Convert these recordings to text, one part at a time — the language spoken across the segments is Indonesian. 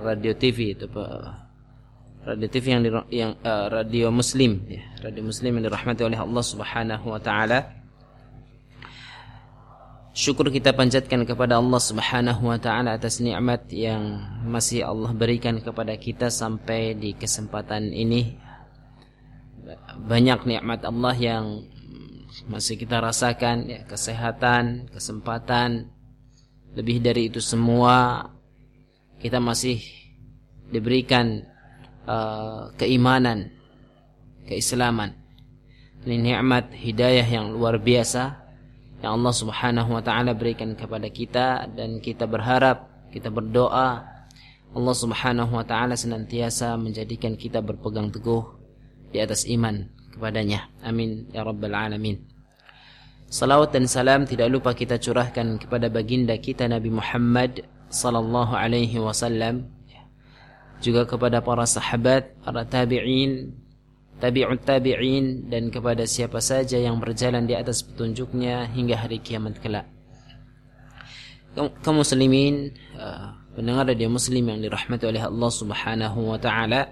radio TV itu radio TV yang di, yang uh, radio muslim ya, radio muslim yang dirahmati oleh Allah Subhanahu wa taala Syukur kita panjatkan kepada Allah Subhanahu wa taala atas nikmat yang masih Allah berikan kepada kita sampai di kesempatan ini. Banyak nikmat Allah yang masih kita rasakan ya kesehatan, kesempatan. Lebih dari itu semua kita masih diberikan uh, keimanan, keislaman. Ini nikmat hidayah yang luar biasa yang Allah Subhanahu wa taala berikan kepada kita dan kita berharap, kita berdoa Allah Subhanahu wa taala senantiasa menjadikan kita berpegang teguh di atas iman kepadanya. Amin ya rabbal alamin. Salawat dan salam tidak lupa kita curahkan kepada baginda kita Nabi Muhammad sallallahu alaihi wasallam juga kepada para sahabat, para tabi'in, tabi'ut tabi'in dan kepada siapa saja yang berjalan di atas petunjuknya hingga hari kiamat kelak. Kaum muslimin, uh, pendengar radio muslim yang dirahmati oleh Allah Subhanahu wa taala.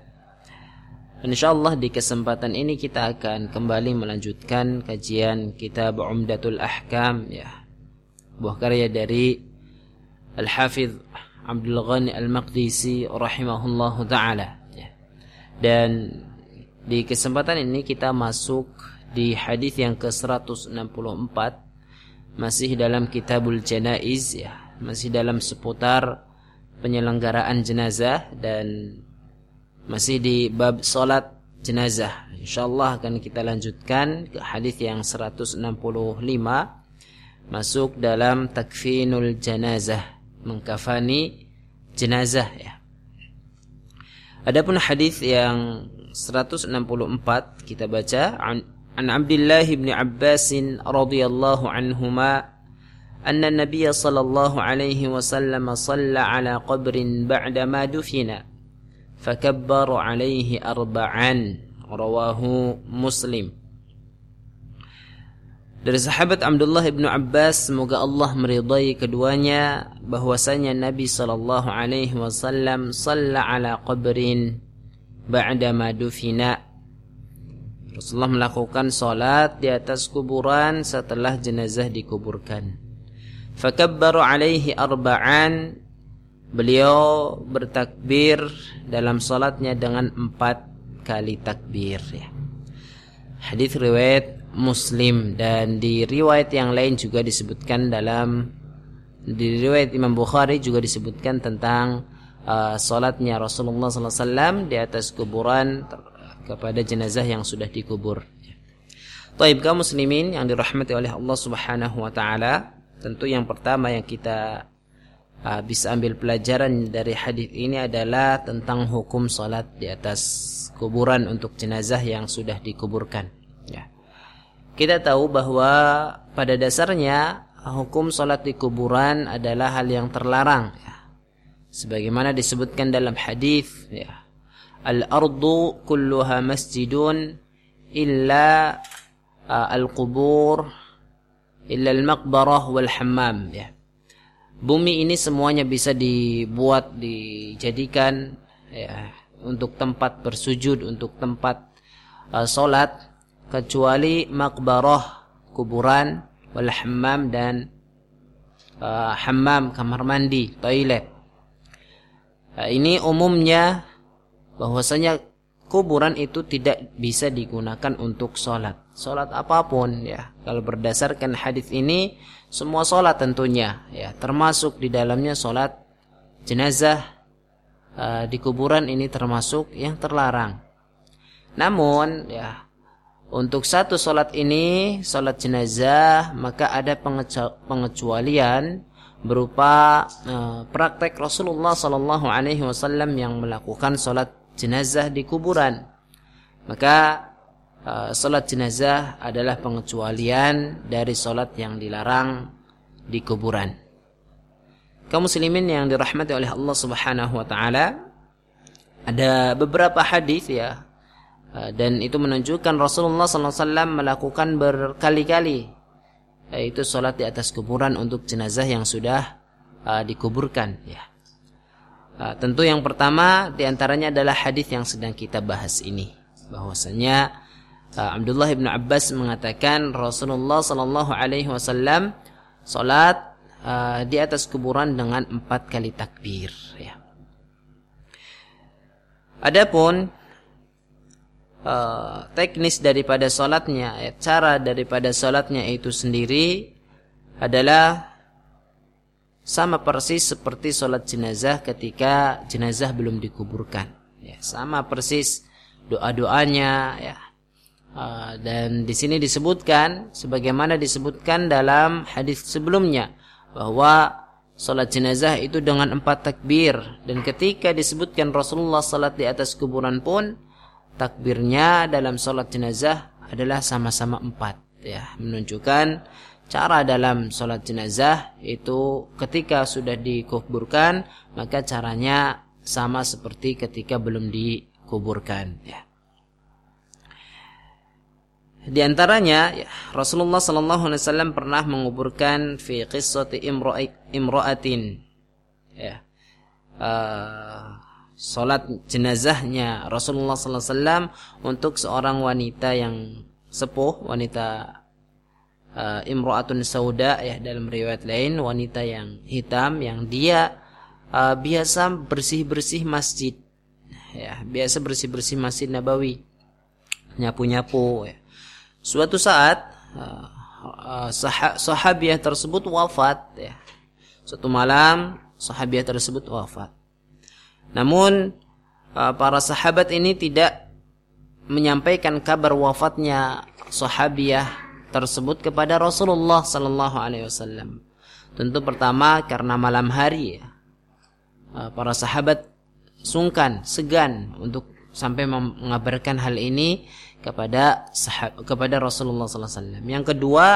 Insyaallah di kesempatan ini kita akan kembali melanjutkan kajian kitab Umdatul Ahkam ya. Buah karya dari Al-Hafidh Abdul Ghani Al-Maqdisi rahimahullahu taala ya. Dan di kesempatan ini kita masuk di hadis yang ke-164 masih dalam Kitabul Janaiz ya, masih dalam seputar penyelenggaraan jenazah dan masih di bab salat jenazah. Insyaallah akan kita lanjutkan ke hadis yang 165 masuk dalam takfinul janazah, mengkafani jenazah ya. Adapun hadis yang 164 kita baca an, an Abdullah bin Abbas radhiyallahu anhuma anna Nabiy sallallahu alaihi wasallam shalla ala qabrin ba'da ma dufina fakabbara alaihi arba'an rawahu Muslim dari sahabat Abdullah ibnu Abbas semoga Allah meridai keduanya bahwasanya Nabi sallallahu alaihi wasallam salla ala qabrin ba'da ma dufina Rasulullah melakukan salat di atas kuburan setelah jenazah dikuburkan. Fakabbaru alaihi arba'an Beliau bertakbir dalam salatnya dengan empat kali takbir ya. Hadis riwayat Muslim dan di riwayat yang lain juga disebutkan dalam di riwayat Imam Bukhari juga disebutkan tentang uh, salatnya Rasulullah SAW di atas kuburan kepada jenazah yang sudah dikubur. Taib kaum muslimin yang dirahmati oleh Allah Subhanahu wa taala, tentu yang pertama yang kita uh, bisa ambil pelajaran dari hadis ini adalah tentang hukum salat di atas kuburan untuk jenazah yang sudah dikuburkan. Ya. Kita tahu bahwa pada dasarnya hukum salat di kuburan adalah hal yang terlarang. Ya. Sebagaimana disebutkan dalam hadis, ya. Al-ardu kulluha masjidun illa uh, al-qubur illa al-maqbarah wal hammam ya. Bumi ini semuanya bisa dibuat dijadikan ya untuk tempat bersujud, untuk tempat uh, solat kecuali makbarah kuburan wal hammam dan uh, hammam kamar mandi, toilet. Uh, ini umumnya bahwasanya kuburan itu tidak bisa digunakan untuk sholat. Sholat apa pun ya. Kalau berdasarkan hadis ini semua sholat tentunya ya termasuk di dalamnya sholat jenazah uh, di kuburan ini termasuk yang terlarang namun ya untuk satu sholat ini sholat jenazah maka ada pengecualian berupa uh, praktek Rasulullah sallallahu alaihi wasallam yang melakukan salat jenazah di kuburan. Maka uh, salat jenazah adalah pengecualian dari salat yang dilarang di kuburan. Kaum muslimin yang dirahmati oleh Allah Subhanahu wa taala, ada beberapa hadis ya dan itu menunjukkan Rasulullah SAW melakukan berkali-kali yaitu sholat di atas kuburan untuk jenazah yang sudah uh, dikuburkan ya. Uh, tentu yang pertama di antaranya adalah hadis yang sedang kita bahas ini bahwasanya Abdullah bin Abbas mengatakan Rasulullah Shallallahu Alaihi Wasallam sholat di atas kuburan dengan empat kali takbir ya. Adapun uh, teknis daripada solatnya, ya, cara daripada solatnya itu sendiri adalah sama persis seperti solat jenazah ketika jenazah belum dikuburkan. Ya, sama persis doa-doanya ya. Uh, dan di sini disebutkan sebagaimana disebutkan dalam hadis sebelumnya bahwa salat jenazah itu dengan empat takbir dan ketika disebutkan Rasulullah salat di atas kuburan pun takbirnya dalam sholat jenazah adalah sama-sama empat ya. Menunjukkan cara dalam sholat jenazah itu ketika sudah dikuburkan maka caranya sama seperti ketika belum dikuburkan ya. Di antaranya ya, Rasulullah sallallahu alaihi wasallam pernah menguburkan fi qissati imra'atin ya. Uh, salat jenazahnya Rasulullah sallallahu alaihi wasallam untuk seorang wanita yang sepuh, wanita uh, imra'atun sauda ya dalam riwayat lain wanita yang hitam yang dia uh, biasa bersih-bersih masjid. Ya, biasa bersih-bersih Masjid Nabawi. Nyapu-nyapu ya. Suatu saat uh, uh, sah sahabiah tersebut wafat ya. Suatu malam sahabiah tersebut wafat. Namun uh, para sahabat ini tidak menyampaikan kabar wafatnya sahabiah tersebut kepada Rasulullah sallallahu alaihi wasallam. Tentu pertama karena malam hari ya. Uh, para sahabat sungkan, segan untuk sampai mengabarkan hal ini kepada sahab, kepada Rasulullah sallallahu alaihi wasallam. Yang kedua,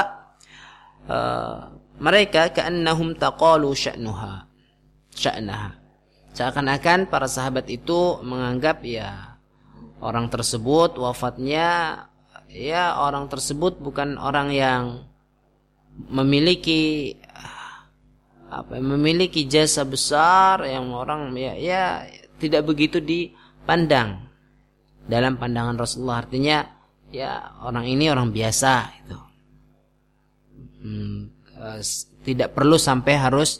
uh, mereka ka'annahum taqalu sya'nuha. Sya'naha Seakan-akan para sahabat itu menganggap ya orang tersebut wafatnya ya orang tersebut bukan orang yang memiliki apa memiliki jasa besar yang orang ya ya tidak begitu dipandang dalam pandangan Rasulullah. Artinya ya orang ini orang biasa itu hmm, uh, tidak perlu sampai harus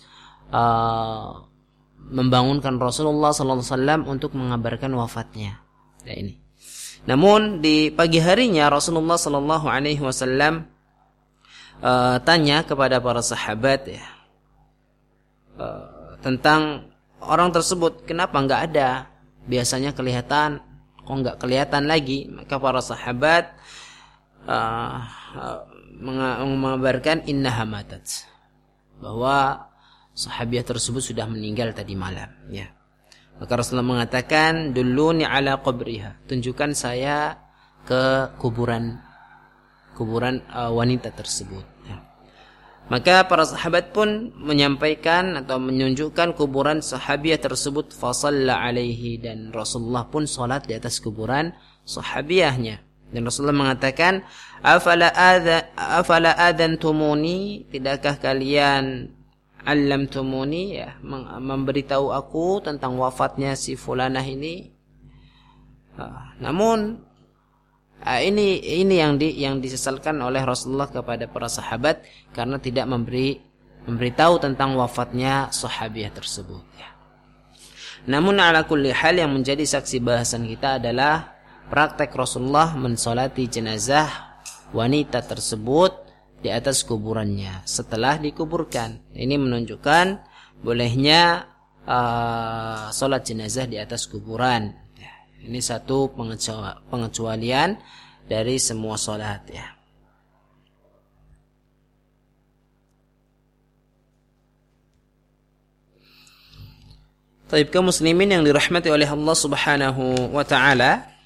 uh, membangunkan Rasulullah SAW untuk mengabarkan wafatnya. Ya ini. Namun di pagi harinya Rasulullah Sallallahu Alaihi Wasallam uh, tanya kepada para sahabat ya uh, tentang orang tersebut kenapa nggak ada biasanya kelihatan kok nggak kelihatan lagi maka para sahabat uh, uh, mengabarkan inna hamatat bahwa sahabiah tersebut sudah meninggal tadi malam ya. Maka Rasulullah mengatakan duluni ala qabriha. Tunjukkan saya ke kuburan kuburan uh, wanita tersebut ya. maka para sahabat pun menyampaikan atau menunjukkan kuburan sahabiah tersebut fasalla alaihi dan Rasulullah pun salat di atas kuburan sahabiahnya. Dan Rasulullah mengatakan afala adha afala adantumuni tidakkah kalian allamtumuni ya memberitahu aku tentang wafatnya si fulanah ini namun ini ini yang di yang disesalkan oleh Rasulullah kepada para sahabat karena tidak memberi memberitahu tentang wafatnya sahabiah tersebut ya. Namun ala kulli hal yang menjadi saksi bahasan kita adalah praktek Rasulullah mensolati jenazah wanita tersebut di atas kuburannya setelah dikuburkan. Ini menunjukkan bolehnya uh, sholat jenazah di atas kuburan. Ya, ini satu pengecualian dari semua sholat ya. Taib kaum muslimin yang dirahmati oleh Allah Subhanahu wa taala.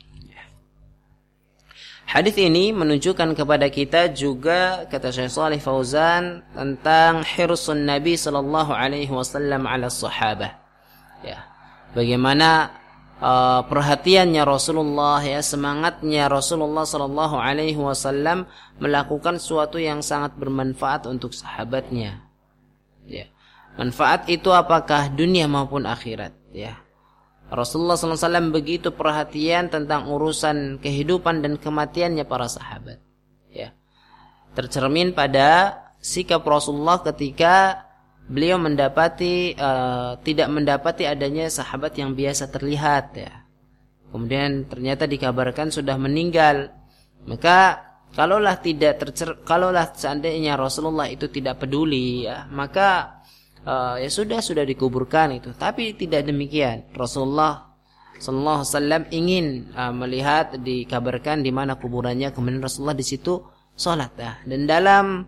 Hadis ini menunjukkan kepada kita juga kata Syekh Saleh Fauzan tentang hirsun Nabi sallallahu alaihi wasallam ala sahabah. Ya. Bagaimana uh, perhatiannya Rasulullah ya semangatnya Rasulullah sallallahu alaihi wasallam melakukan sesuatu yang sangat bermanfaat untuk sahabatnya. Ya. Manfaat itu apakah dunia maupun akhirat ya. Rasulullah SAW begitu perhatian tentang urusan kehidupan dan kematiannya para sahabat. Ya. Tercermin pada sikap Rasulullah ketika beliau mendapati uh, tidak mendapati adanya sahabat yang biasa terlihat ya. Kemudian ternyata dikabarkan sudah meninggal. Maka kalaulah tidak tercer kalaulah seandainya Rasulullah itu tidak peduli ya, maka uh, ya sudah sudah dikuburkan itu. Tapi tidak demikian. Rasulullah Sallallahu Alaihi ingin uh, melihat dikabarkan di mana kuburannya. Kemudian Rasulullah di situ sholat. Ya. Dan dalam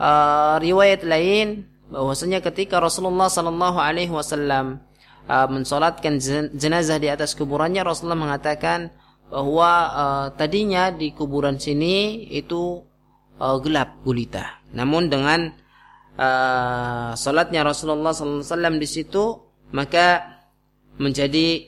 uh, riwayat lain bahwasanya ketika Rasulullah Sallallahu Alaihi Wasallam mensolatkan jenazah di atas kuburannya, Rasulullah mengatakan bahwa uh, tadinya di kuburan sini itu uh, gelap gulita. Namun dengan uh, salatnya Rasulullah SAW di situ maka menjadi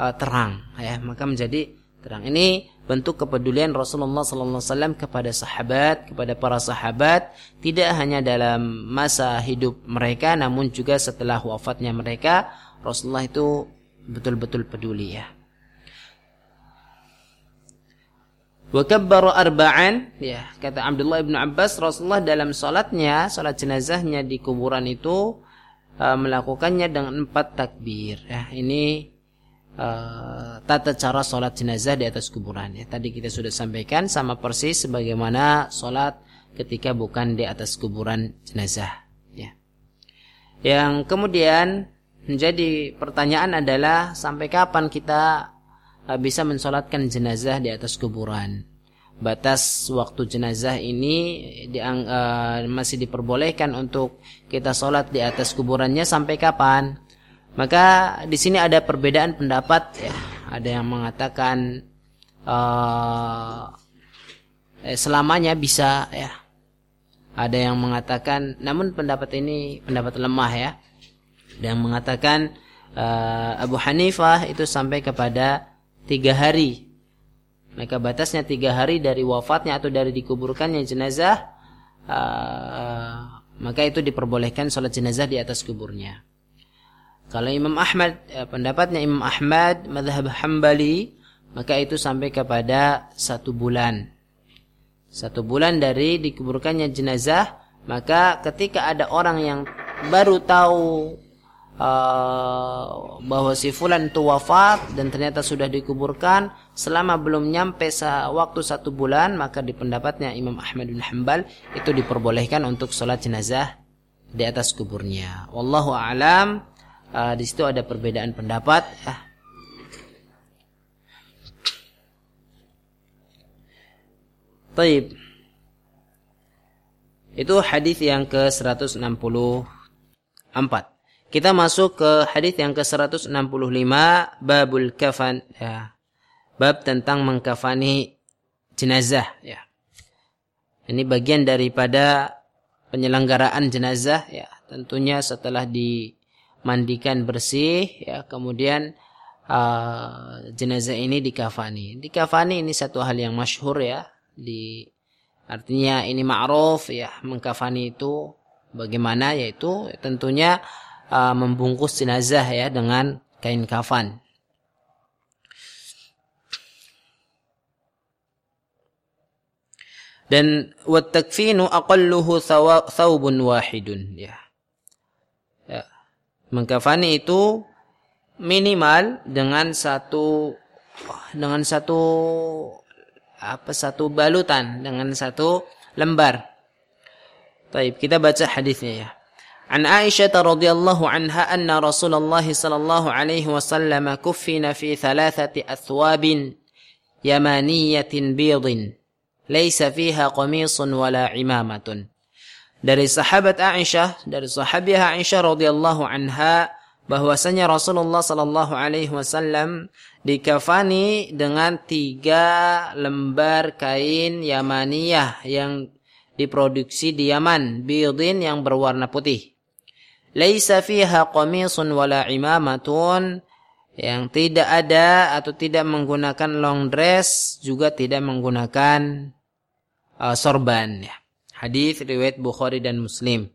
uh, terang ya. Maka menjadi terang. Ini bentuk kepedulian Rasulullah SAW kepada sahabat kepada para sahabat tidak hanya dalam masa hidup mereka namun juga setelah wafatnya mereka Rasulullah itu betul-betul peduli ya Wa arba'an. Ya kata Abdullah bin Abbas Rasulullah dalam salatnya salat jenazahnya di kuburan itu uh, melakukannya dengan empat takbir. Ya ini uh, tata cara salat jenazah di atas kuburan. Ya tadi kita sudah sampaikan sama persis sebagaimana salat ketika bukan di atas kuburan jenazah. Ya. Yang kemudian menjadi pertanyaan adalah sampai kapan kita bisa mensolatkan jenazah di atas kuburan. Batas waktu jenazah ini diang, uh, masih diperbolehkan untuk kita solat di atas kuburannya sampai kapan? Maka di sini ada perbedaan pendapat ya. Ada yang mengatakan uh, eh, selamanya bisa ya. Ada yang mengatakan, namun pendapat ini pendapat lemah ya. Ada yang mengatakan uh, Abu Hanifah itu sampai kepada tiga hari. Maka batasnya tiga hari dari wafatnya atau dari dikuburkannya jenazah uh, maka itu diperbolehkan sholat jenazah di atas kuburnya. Kalau Imam Ahmad uh, pendapatnya Imam Ahmad madhab Hambali maka itu sampai kepada satu bulan. Satu bulan dari dikuburkannya jenazah maka ketika ada orang yang baru tahu uh, bahwa si fulan itu wafat dan ternyata sudah dikuburkan selama belum nyampe waktu satu bulan maka di pendapatnya Imam Ahmad bin Hanbal itu diperbolehkan untuk sholat jenazah di atas kuburnya. Wallahu a'lam. Uh, di situ ada perbedaan pendapat. Uh. Taib. Itu hadis yang ke-164. Kita masuk ke hadis yang ke-165 babul kafan ya. Bab tentang mengkafani jenazah ya. Ini bagian daripada penyelenggaraan jenazah ya. Tentunya setelah dimandikan bersih ya, kemudian uh, jenazah ini dikafani. Dikafani ini satu hal yang masyhur ya di artinya ini ma'ruf ya mengkafani itu bagaimana yaitu tentunya uh, membungkus jenazah ya dengan kain kafan. Dan wat takfinu aqalluhu thawbun wahidun ya. ya. Mengkafani itu minimal dengan satu dengan satu apa satu balutan dengan satu lembar. Baik, kita baca hadisnya ya. عن عائشة رضي الله عنها أن رسول الله صلى الله عليه وسلم كفن في ثلاثة أثواب يمانية بيض ليس فيها قميص ولا عمامة dari sahabat Aisyah dari sahabiah Aisyah radhiyallahu anha bahwasanya Rasulullah sallallahu alaihi wasallam dikafani dengan tiga lembar kain Yamaniyah yang diproduksi di Yaman, bidin yang berwarna putih. Laisa fiha qamisun wala imamatun yang tidak ada atau tidak menggunakan long dress juga tidak menggunakan uh, sorban ya. Hadis riwayat Bukhari dan Muslim.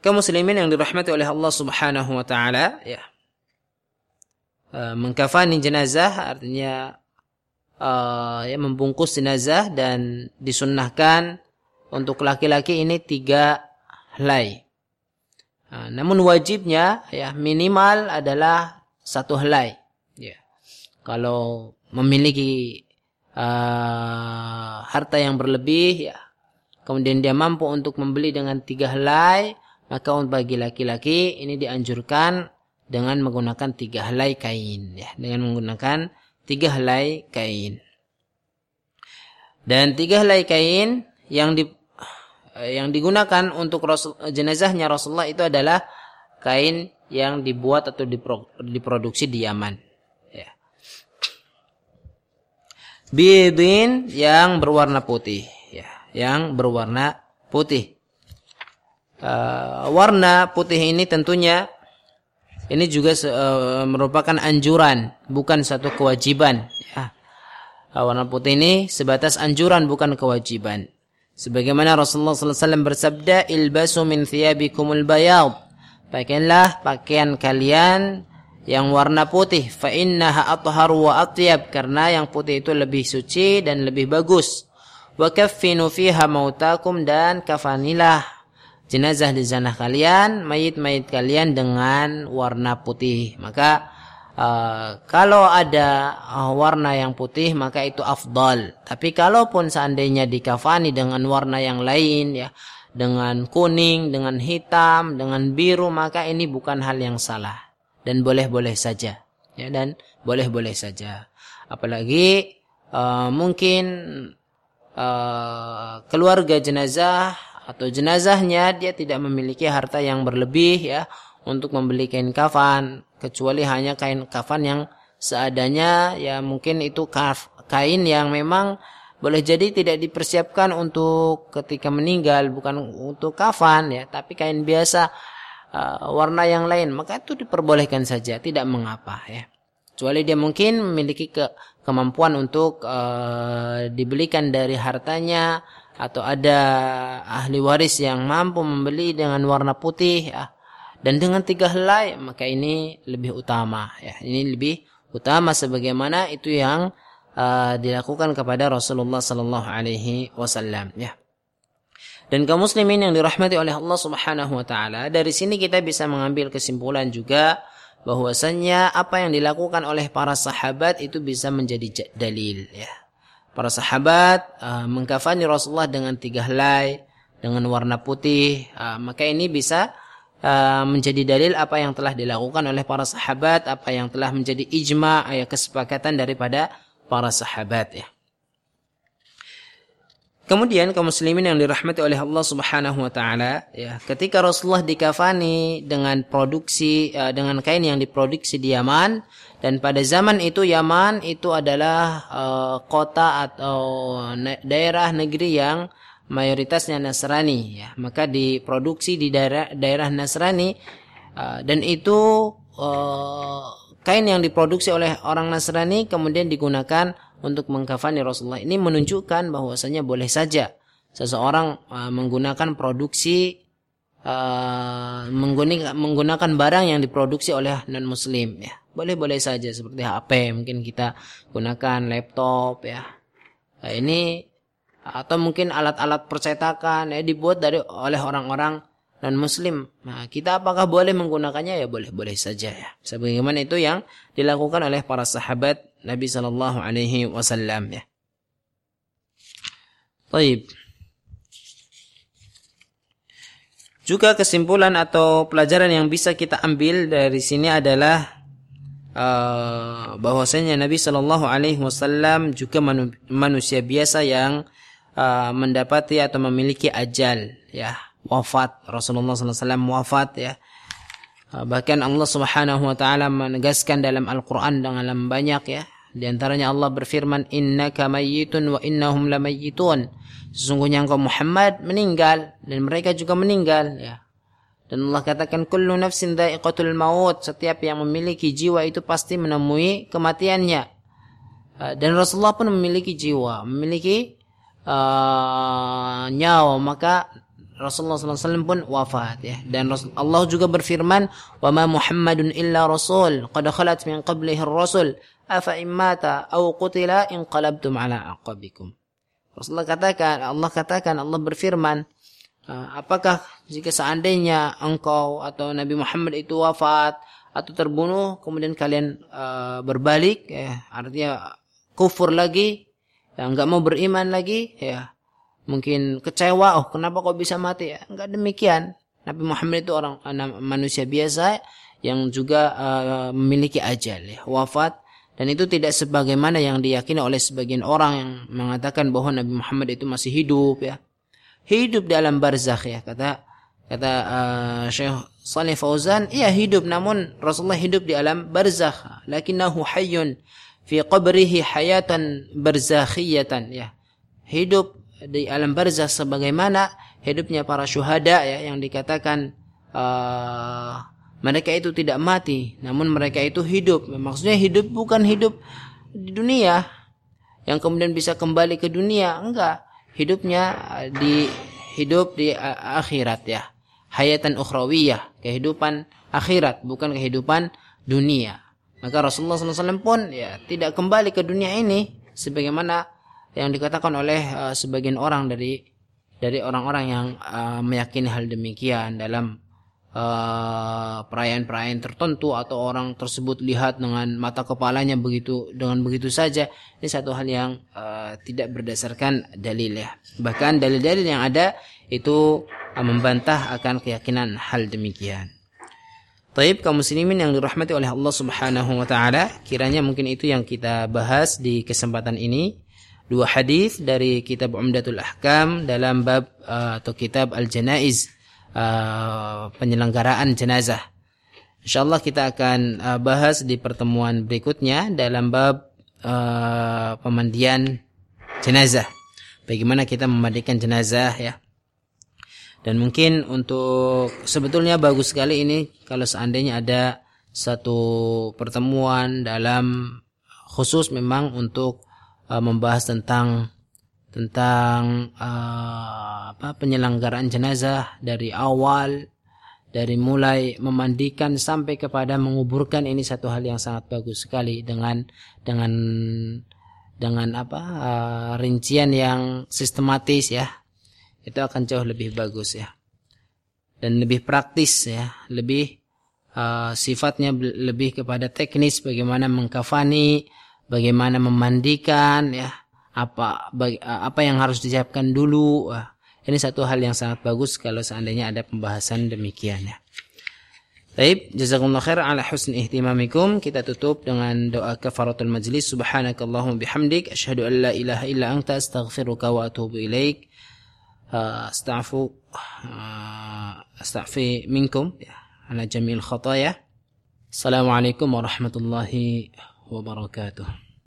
Kaum muslimin yang dirahmati oleh Allah Subhanahu wa taala ya. Uh, mengkafani jenazah artinya uh, ya membungkus jenazah dan disunnahkan untuk laki-laki ini tiga helai. Nah, namun wajibnya ya minimal adalah satu helai. Ya. Kalau memiliki uh, harta yang berlebih ya, kemudian dia mampu untuk membeli dengan tiga helai, maka untuk bagi laki-laki ini dianjurkan dengan menggunakan tiga helai kain ya, dengan menggunakan tiga helai kain. Dan tiga helai kain yang di yang digunakan untuk Rasul, jenazahnya Rasulullah itu adalah kain yang dibuat atau diproduksi di Yaman. Ya. Bidin yang berwarna putih, ya, yang berwarna putih. Uh, warna putih ini tentunya ini juga uh, merupakan anjuran, bukan satu kewajiban. Ya. Uh, warna putih ini sebatas anjuran, bukan kewajiban. Sebagaimana Rasulullah SAW bersabda, "Ilbasu min thiyabikumul bayad." Pakaianlah pakaian kalian yang warna putih, fa innaha athhar wa atyab karena yang putih itu lebih suci dan lebih bagus. Wa kaffinu fiha mautakum dan kafanilah jenazah di sana kalian, mayit-mayit kalian dengan warna putih. Maka Uh, kalau ada uh, warna yang putih maka itu afdal. Tapi kalaupun seandainya dikafani dengan warna yang lain ya, dengan kuning, dengan hitam, dengan biru maka ini bukan hal yang salah dan boleh-boleh saja. Ya dan boleh-boleh saja. Apalagi uh, mungkin uh, keluarga jenazah atau jenazahnya dia tidak memiliki harta yang berlebih ya untuk membeli kain kafan kecuali hanya kain kafan yang seadanya ya mungkin itu kain yang memang boleh jadi tidak dipersiapkan untuk ketika meninggal bukan untuk kafan ya tapi kain biasa uh, warna yang lain. Maka itu diperbolehkan saja tidak mengapa ya. Kecuali dia mungkin memiliki ke, kemampuan untuk uh, dibelikan dari hartanya atau ada ahli waris yang mampu membeli dengan warna putih ya dan dengan tiga helai maka ini lebih utama ya. Ini lebih utama sebagaimana itu yang uh, dilakukan kepada Rasulullah sallallahu alaihi wasallam ya. Dan kaum muslimin yang dirahmati oleh Allah Subhanahu wa taala dari sini kita bisa mengambil kesimpulan juga bahwasanya apa yang dilakukan oleh para sahabat itu bisa menjadi dalil ya. Para sahabat uh, mengkafani Rasulullah dengan tiga helai dengan warna putih uh, maka ini bisa Uh, menjadi dalil apa yang telah dilakukan oleh para sahabat, apa yang telah menjadi ijma, ya kesepakatan daripada para sahabat ya. Kemudian kaum muslimin yang dirahmati oleh Allah Subhanahu wa taala, ya, ketika Rasulullah dikafani dengan produksi uh, dengan kain yang diproduksi di Yaman dan pada zaman itu Yaman itu adalah kota atau daerah negeri yang mayoritasnya Nasrani ya. Maka diproduksi di daerah daerah Nasrani uh, dan itu uh, kain yang diproduksi oleh orang Nasrani kemudian digunakan untuk mengkafani Rasulullah. Ini menunjukkan bahwasanya boleh saja seseorang uh, menggunakan produksi uh, menggunakan menggunakan barang yang diproduksi oleh non muslim ya. Boleh boleh saja seperti HP mungkin kita gunakan laptop ya. Nah, ini atau mungkin alat-alat percetakan ya dibuat dari oleh orang-orang non muslim. Nah, kita apakah boleh menggunakannya ya boleh boleh saja ya. Sebagaimana itu yang dilakukan oleh para sahabat Nabi sallallahu alaihi wasallam ya. Baik. Juga kesimpulan atau pelajaran yang bisa kita ambil dari sini adalah uh, bahwasanya Nabi Shallallahu Alaihi Wasallam juga manusia biasa yang uh, mendapati atau memiliki ajal ya. Wafat. Rasulullah SAW wafat ya. Bahkan Allah Subhanahu wa taala menegaskan dalam Al-Qur'an dengan banyak ya. Di antaranya Allah berfirman innaka mayyitun wa innahum lamayyitun sesungguhnya engkau Muhammad meninggal dan mereka juga meninggal ya. Dan Allah katakan kullu nafsin dha'iqatul maut. Setiap yang memiliki jiwa itu pasti menemui kematiannya. Dan Rasulullah pun memiliki jiwa memiliki uh, nyawa maka Rasulullah SAW pun wafat ya. Dan Allah juga berfirman wa ma Muhammadun illa rasul qad khalat min qablihi rasul afa immata aw qutila inqalabtum ala aqabikum. Rasulullah katakan Allah katakan Allah berfirman ah, apakah jika seandainya engkau atau Nabi Muhammad itu wafat atau terbunuh kemudian kalian uh, berbalik ya artinya kufur lagi ya enggak mau beriman lagi ya mungkin kecewa, oh kenapa kok bisa mati? Ya, enggak demikian. Nabi Muhammad itu orang manusia biasa yang juga uh, memiliki ajal, ya, wafat dan itu tidak sebagaimana yang diyakini oleh sebagian orang yang mengatakan bahwa Nabi Muhammad itu masih hidup ya. Hidup dalam barzakh ya kata kata uh, Syekh Saleh Fauzan, iya hidup namun Rasulullah hidup di alam barzakh, lakinnahu hayyun fi qabrihi hayatan barzakhiyatan ya. Hidup di alam barzah sebagaimana hidupnya para syuhada ya yang dikatakan uh, mereka itu tidak mati namun mereka itu hidup. Maksudnya hidup bukan hidup di dunia. Yang kemudian bisa kembali ke dunia enggak. Hidupnya di hidup di akhirat ya. Hayatan ukhrawiyah kehidupan akhirat bukan kehidupan dunia maka Rasulullah SAW pun ya tidak kembali ke dunia ini sebagaimana yang dikatakan oleh uh, sebagian orang dari dari orang-orang yang uh, meyakini hal demikian dalam uh, perayaan-perayaan tertentu atau orang tersebut lihat dengan mata kepalanya begitu dengan begitu saja ini satu hal yang uh, tidak berdasarkan dalil ya. Bahkan dalil-dalil yang ada itu uh, membantah akan keyakinan hal demikian Taib kaum muslimin yang dirahmati oleh Allah Subhanahu wa taala, kiranya mungkin itu yang kita bahas di kesempatan ini dua hadis dari kitab Umdatul Ahkam dalam bab uh, atau kitab Al-Janaiz uh, penyelenggaraan jenazah. Insyaallah kita akan uh, bahas di pertemuan berikutnya dalam bab pemandian jenazah. Bagaimana kita memandikan jenazah ya. Dan mungkin untuk sebetulnya bagus sekali ini kalau seandainya ada satu pertemuan dalam khusus memang untuk uh, membahas tentang tentang uh, apa penyelenggaraan jenazah dari awal dari mulai memandikan sampai kepada menguburkan ini satu hal yang sangat bagus sekali dengan dengan dengan apa uh, rincian yang sistematis ya itu akan jauh lebih bagus ya dan lebih praktis ya lebih uh, sifatnya lebih kepada teknis bagaimana mengkafani bagaimana memandikan ya apa baga, apa yang harus disiapkan dulu ini satu hal yang sangat bagus kalau seandainya ada pembahasan demikian ya Baik, jazakumullah khair ala husn ihtimamikum. Kita tutup dengan doa kafaratul majlis. Subhanakallahumma bihamdik asyhadu an la ilaha illa anta astaghfiruka wa atubu ilaik. أستعفو أستعفي منكم على جميع الخطايا. السلام عليكم ورحمة الله وبركاته.